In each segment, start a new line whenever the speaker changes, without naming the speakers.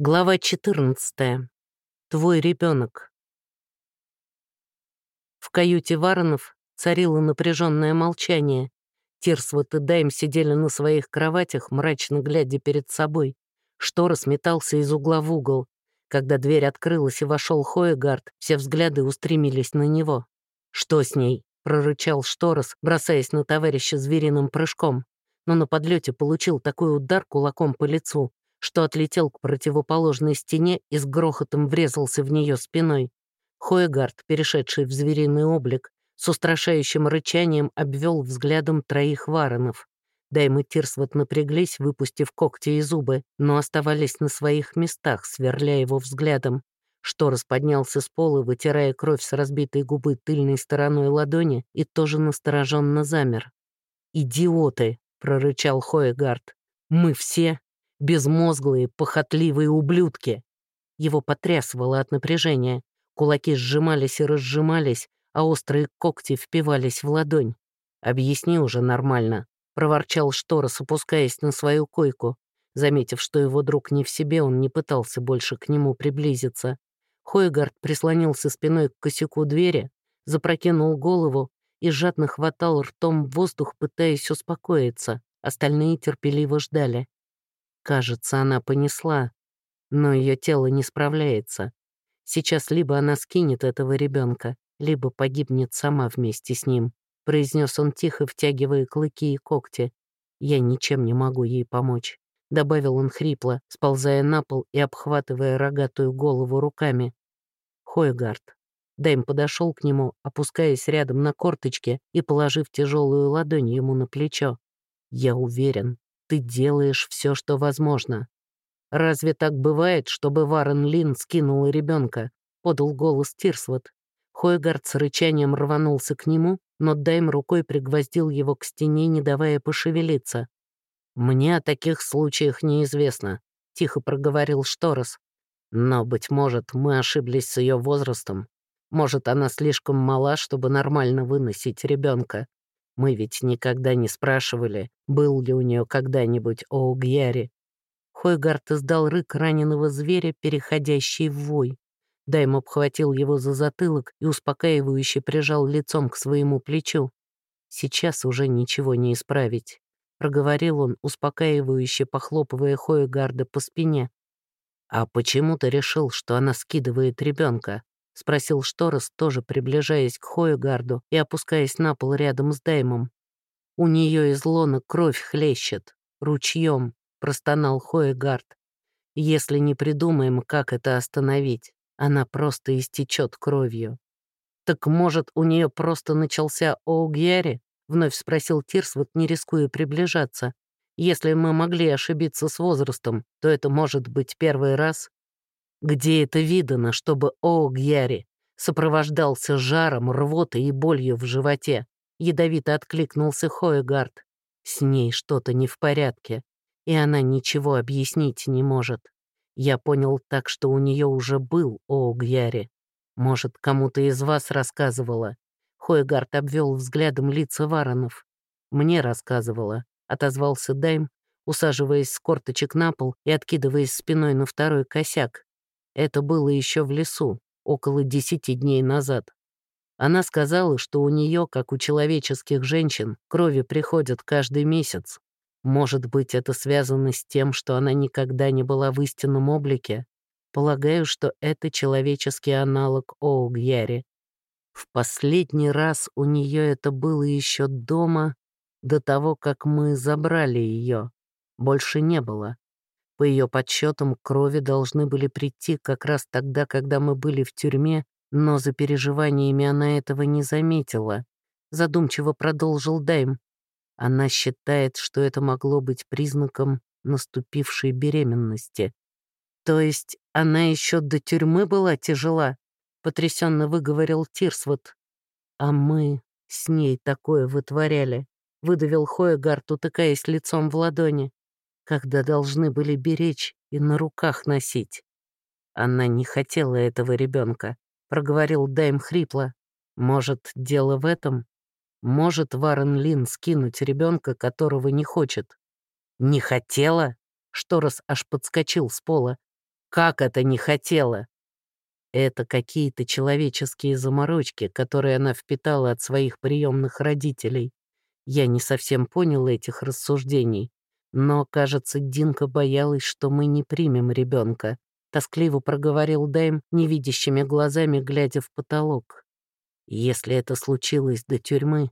Глава 14. Твой ребенок. В каюте Варонов царило напряженное молчание. Тирсвот и Дайм сидели на своих кроватях, мрачно глядя перед собой. Штора сметался из угла в угол. Когда дверь открылась и вошел Хоегард, все взгляды устремились на него. «Что с ней?» — прорычал Шторос, бросаясь на товарища звериным прыжком. Но на подлете получил такой удар кулаком по лицу, что отлетел к противоположной стене и с грохотом врезался в нее спиной. Хоегард, перешедший в звериный облик, с устрашающим рычанием обвел взглядом троих варонов. Дайм и Тирсвот напряглись, выпустив когти и зубы, но оставались на своих местах, сверля его взглядом. Шторос поднялся с пола, вытирая кровь с разбитой губы тыльной стороной ладони, и тоже настороженно замер. «Идиоты!» — прорычал Хоегард. «Мы все безмозглые, похотливые ублюдки. Его потрясывало от напряжения. Кулаки сжимались и разжимались, а острые когти впивались в ладонь. «Объясни уже нормально», — проворчал Шторос, опускаясь на свою койку. Заметив, что его друг не в себе, он не пытался больше к нему приблизиться. Хойгард прислонился спиной к косяку двери, запрокинул голову и жадно хватал ртом воздух, пытаясь успокоиться. Остальные терпеливо ждали. Кажется, она понесла, но ее тело не справляется. Сейчас либо она скинет этого ребенка, либо погибнет сама вместе с ним, произнес он тихо, втягивая клыки и когти. Я ничем не могу ей помочь. Добавил он хрипло, сползая на пол и обхватывая рогатую голову руками. Хойгард. Дэйм подошел к нему, опускаясь рядом на корточке и положив тяжелую ладонь ему на плечо. «Я уверен, ты делаешь все, что возможно. Разве так бывает, чтобы Варен Лин скинула ребенка? подал голос Тирсвот. Хойгард с рычанием рванулся к нему, но Дайм рукой пригвоздил его к стене, не давая пошевелиться. «Мне о таких случаях неизвестно», — тихо проговорил Шторос. «Но, быть может, мы ошиблись с ее возрастом. Может, она слишком мала, чтобы нормально выносить ребенка. Мы ведь никогда не спрашивали, был ли у нее когда-нибудь Оугьяри. Хойгард издал рык раненого зверя, переходящий в вой. Дайм обхватил его за затылок и успокаивающе прижал лицом к своему плечу. «Сейчас уже ничего не исправить», — проговорил он, успокаивающе похлопывая Хойгарда по спине. «А почему ты решил, что она скидывает ребенка? — спросил Шторос, тоже приближаясь к Хоегарду и опускаясь на пол рядом с Даймом. «У нее из лона кровь хлещет. Ручьем», — простонал Хоегард. «Если не придумаем, как это остановить, она просто истечет кровью». «Так, может, у нее просто начался Оугьяри?» — вновь спросил Тирсвот, не рискуя приближаться. «Если мы могли ошибиться с возрастом, то это может быть первый раз?» Где это видано, чтобы Оугьяри сопровождался жаром, рвотой и болью в животе? Ядовито откликнулся Хоегард. С ней что-то не в порядке, и она ничего объяснить не может. Я понял так, что у нее уже был Оугьяри. Может, кому-то из вас рассказывала. Хоегард обвел взглядом лица Варонов. Мне рассказывала, отозвался Дайм, усаживаясь с корточек на пол и откидываясь спиной на второй косяк. Это было еще в лесу, около десяти дней назад. Она сказала, что у нее, как у человеческих женщин, крови приходят каждый месяц. Может быть, это связано с тем, что она никогда не была в истинном облике? Полагаю, что это человеческий аналог Оугьяри. В последний раз у нее это было еще дома, до того, как мы забрали ее. Больше не было. По ее подсчетам, крови должны были прийти как раз тогда, когда мы были в тюрьме, но за переживаниями она этого не заметила. Задумчиво продолжил Дайм. Она считает, что это могло быть признаком наступившей беременности. То есть она еще до тюрьмы была тяжела, потрясенно выговорил Тирсвот. А мы с ней такое вытворяли, выдавил Хоегард, утыкаясь лицом в ладони когда должны были беречь и на руках носить. Она не хотела этого ребенка, проговорил Дайм хрипло. Может, дело в этом? Может Варен Лин скинуть ребенка, которого не хочет? Не хотела? Шторос аж подскочил с пола. Как это не хотела? Это какие-то человеческие заморочки, которые она впитала от своих приемных родителей. Я не совсем понял этих рассуждений, но, кажется, Динка боялась, что мы не примем ребенка. Тоскливо проговорил Дэйм, невидящими глазами глядя в потолок. Если это случилось до тюрьмы,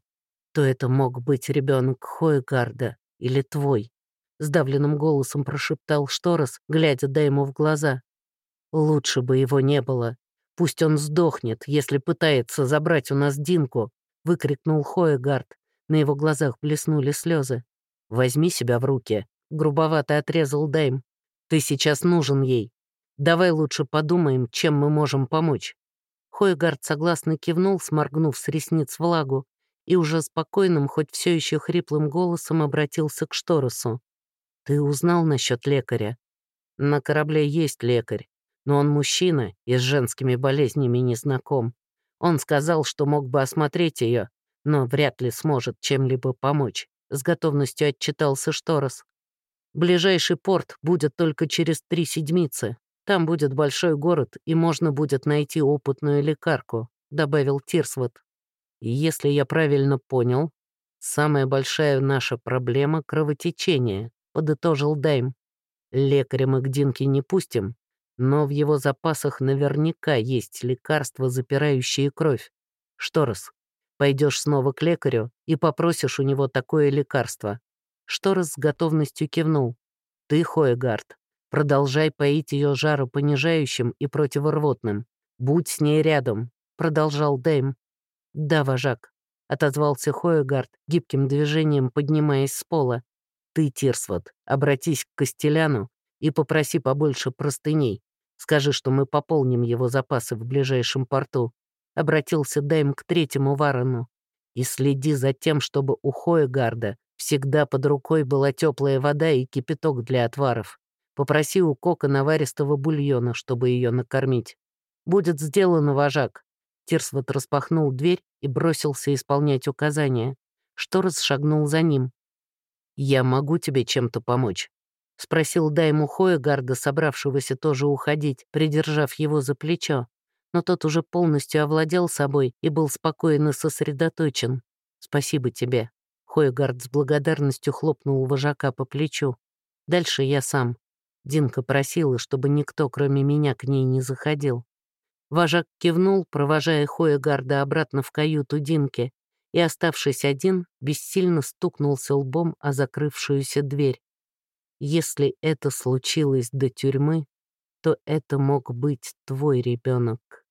то это мог быть ребенок Хойгарда или твой. Сдавленным голосом прошептал Шторос, глядя Дэйму в глаза. Лучше бы его не было. Пусть он сдохнет, если пытается забрать у нас Динку, выкрикнул Хоегард. На его глазах блеснули слезы. «Возьми себя в руки», — грубовато отрезал Дэйм. «Ты сейчас нужен ей. Давай лучше подумаем, чем мы можем помочь». Хойгард согласно кивнул, сморгнув с ресниц влагу, и уже спокойным, хоть все еще хриплым голосом обратился к Шторосу. «Ты узнал насчет лекаря?» «На корабле есть лекарь, но он мужчина и с женскими болезнями не знаком. Он сказал, что мог бы осмотреть ее, но вряд ли сможет чем-либо помочь. С готовностью отчитался Шторос. Ближайший порт будет только через три седмицы. Там будет большой город, и можно будет найти опытную лекарку», — добавил Тирсвот. «И если я правильно понял, самая большая наша проблема — кровотечение», — подытожил Дайм. «Лекаря мы к Динке не пустим, но в его запасах наверняка есть лекарства, запирающие кровь. Шторос, пойдешь снова к лекарю и попросишь у него такое лекарство». Шторос с готовностью кивнул. «Ты, Хоегард, продолжай поить ее жаропонижающим и противорвотным. Будь с ней рядом», — продолжал Дэйм. «Да, вожак», — отозвался Хоегард, гибким движением поднимаясь с пола. «Ты, Тирсвот, обратись к Костеляну и попроси побольше простыней. Скажи, что мы пополним его запасы в ближайшем порту. Обратился Дайм к третьему варену. И следи за тем, чтобы у Хоегарда всегда под рукой была теплая вода и кипяток для отваров. Попроси у Кока наваристого бульона, чтобы ее накормить. Будет сделано, вожак. Тирсвот распахнул дверь и бросился исполнять указания. Шторос шагнул за ним. «Я могу тебе чем-то помочь?» — спросил Дайму Хоегарда, собравшегося тоже уходить, придержав его за плечо. Но тот уже полностью овладел собой и был спокоен и сосредоточен. «Спасибо тебе». Хоегард с благодарностью хлопнул вожака по плечу. «Дальше я сам». Динка просила, чтобы никто, кроме меня, к ней не заходил. Вожак кивнул, провожая Хоегарда обратно в каюту Динки, и, оставшись один, бессильно стукнулся лбом о закрывшуюся дверь. Если это случилось до тюрьмы, то это мог быть твой ребенок.